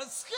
a.